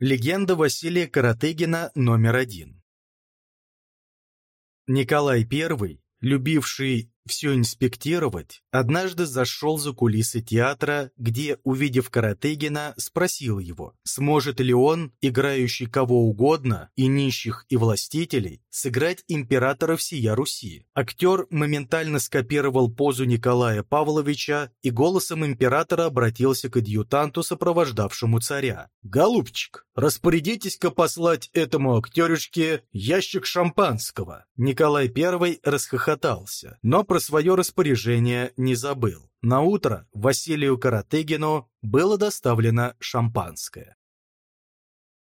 Легенда Василия Каратыгина номер один. Николай I, любивший все инспектировать, однажды зашел за кулисы театра, где, увидев Каратыгина, спросил его, сможет ли он, играющий кого угодно, и нищих, и властителей, сыграть императора всея Руси. Актер моментально скопировал позу Николая Павловича и голосом императора обратился к адъютанту, сопровождавшему царя. «Голубчик, распорядитесь-ка послать этому актерюшке ящик шампанского». Николай I расхохотался, но про свое распоряжение не забыл. На утро Василию Каратыгину было доставлено шампанское.